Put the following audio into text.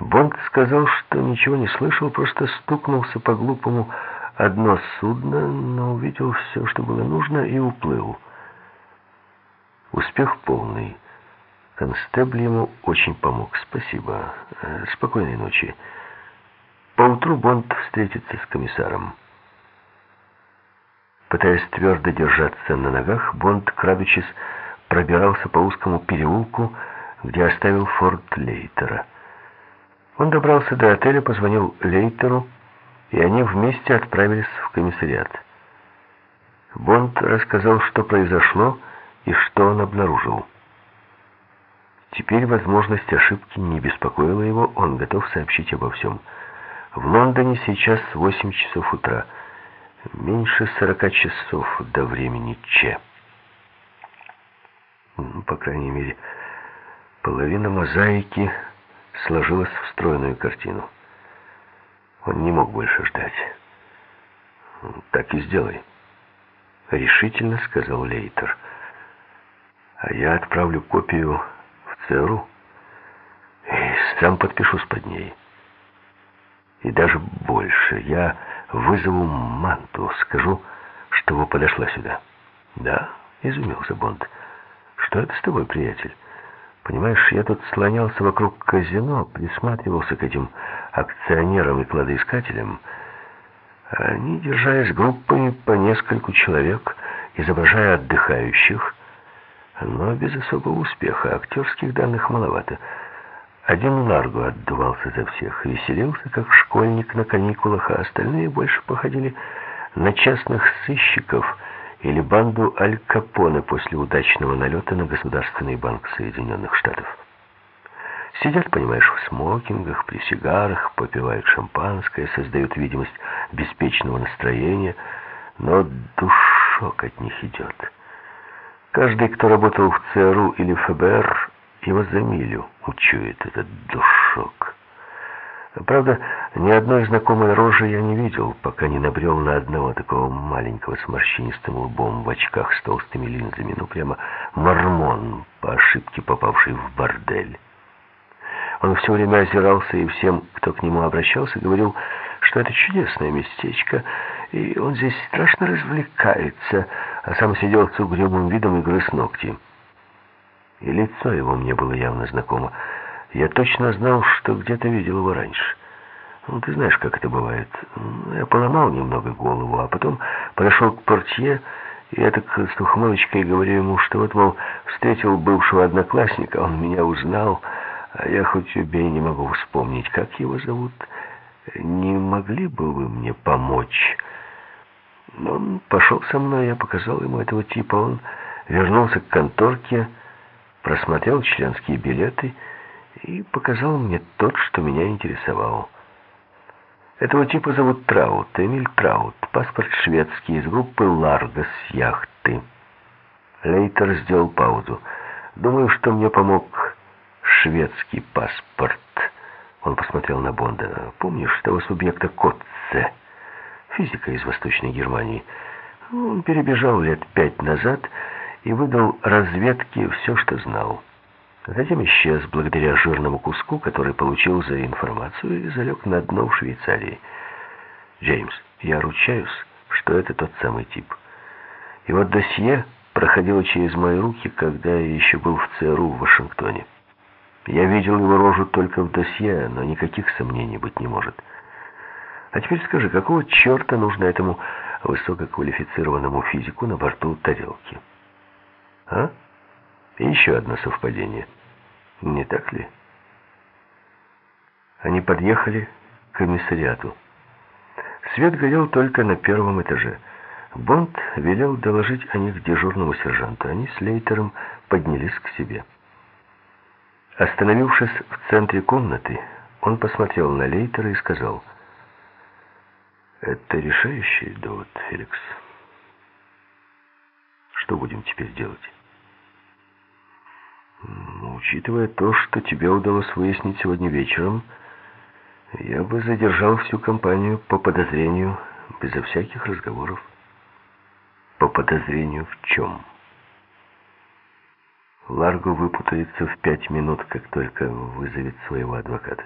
Бонд сказал, что ничего не слышал, просто стукнулся по-глупому одно судно, но увидел все, что было нужно, и уплыл. Успех полный. Констебль ему очень помог. Спасибо. Э, спокойной ночи. Поутру Бонд встретится с комиссаром. Пытаясь твердо держаться на ногах, Бонд, крадучись, пробирался по узкому переулку, где оставил форт Лейтера. Он добрался до отеля, позвонил Лейтеру, и они вместе отправились в комиссариат. Бонд рассказал, что произошло и что он обнаружил. Теперь возможность ошибки не беспокоила его, он готов сообщить обо всем. В Лондоне сейчас 8 часов утра. Меньше 40 часов до времени Че. Ну, по крайней мере, половина мозаики сложилась в стройную картину. Он не мог больше ждать. «Так и сделай», — решительно сказал Лейтер. «А я отправлю копию в ЦРУ и сам подпишусь под ней. И даже больше. Я вызову Манту, скажу, чтобы подошла сюда». «Да», — изумился Бонд. «Что это с тобой, приятель?» Понимаешь, я тут слонялся вокруг казино, присматривался к этим акционерам и кладоискателям. Они, держась группами по нескольку человек, изображая отдыхающих, но без особого успеха. Актерских данных маловато. Один Ларго отдувался за всех, веселился, как школьник на каникулах, а остальные больше походили на частных сыщиков — или банду Аль Капоне после удачного налета на Государственный банк Соединенных Штатов. Сидят, понимаешь, в смокингах, при сигарах, попивают шампанское, создают видимость беспечного настроения, но душок от них идет. Каждый, кто работал в ЦРУ или ФБР, его за милю учует этот душок. Правда, ни одной знакомой рожи я не видел, пока не набрел на одного такого маленького с морщинистым лбом в очках с толстыми линзами. Ну, прямо мормон, по ошибке попавший в бордель. Он все время озирался и всем, кто к нему обращался, говорил, что это чудесное местечко, и он здесь страшно развлекается, а сам сидел с угрюмым видом и грыз ногти. И лицо его мне было явно знакомо. Я точно знал, что где-то видел его раньше. Ну, ты знаешь, как это бывает. Я поломал немного голову, а потом подошел к портье, и я так с ухмылочкой говорю ему, что вот, мол, встретил бывшего одноклассника, он меня узнал, а я хоть убей не могу вспомнить, как его зовут. Не могли бы вы мне помочь? Он пошел со мной, я показал ему этого типа, он вернулся к конторке, просмотрел членские билеты и показал мне тот, что меня интересовал. Этого типа зовут Траут, Эмиль Траут, паспорт шведский, из группы Ларго с яхты. Лейтер сделал паузу. Думаю, что мне помог шведский паспорт. Он посмотрел на Бонда. Помнишь того субъекта Котце, физика из Восточной Германии? Он перебежал лет пять назад и выдал разведке все, что знал. Затем исчез благодаря жирному куску, который получил за информацию и залег на дно в Швейцарии. Джеймс, я ручаюсь, что это тот самый тип. И вот досье проходило через мои руки, когда я еще был в ЦРУ в Вашингтоне. Я видел его рожу только в досье, но никаких сомнений быть не может. А теперь скажи, какого черта нужно этому высококвалифицированному физику на борту тарелки? А? И еще одно совпадение. Не так ли? Они подъехали к комиссариату. Свет горел только на первом этаже. Бонд велел доложить о них дежурному сержанту. Они с Лейтером поднялись к себе. Остановившись в центре комнаты, он посмотрел на Лейтера и сказал, «Это решающий довод, Феликс. Что будем теперь делать?» Учитывая то, что тебе удалось выяснить сегодня вечером, я бы задержал всю компанию по подозрению, безо всяких разговоров. По подозрению в чем? Ларго выпутается в пять минут, как только вызовет своего адвоката.